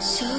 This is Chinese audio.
所以。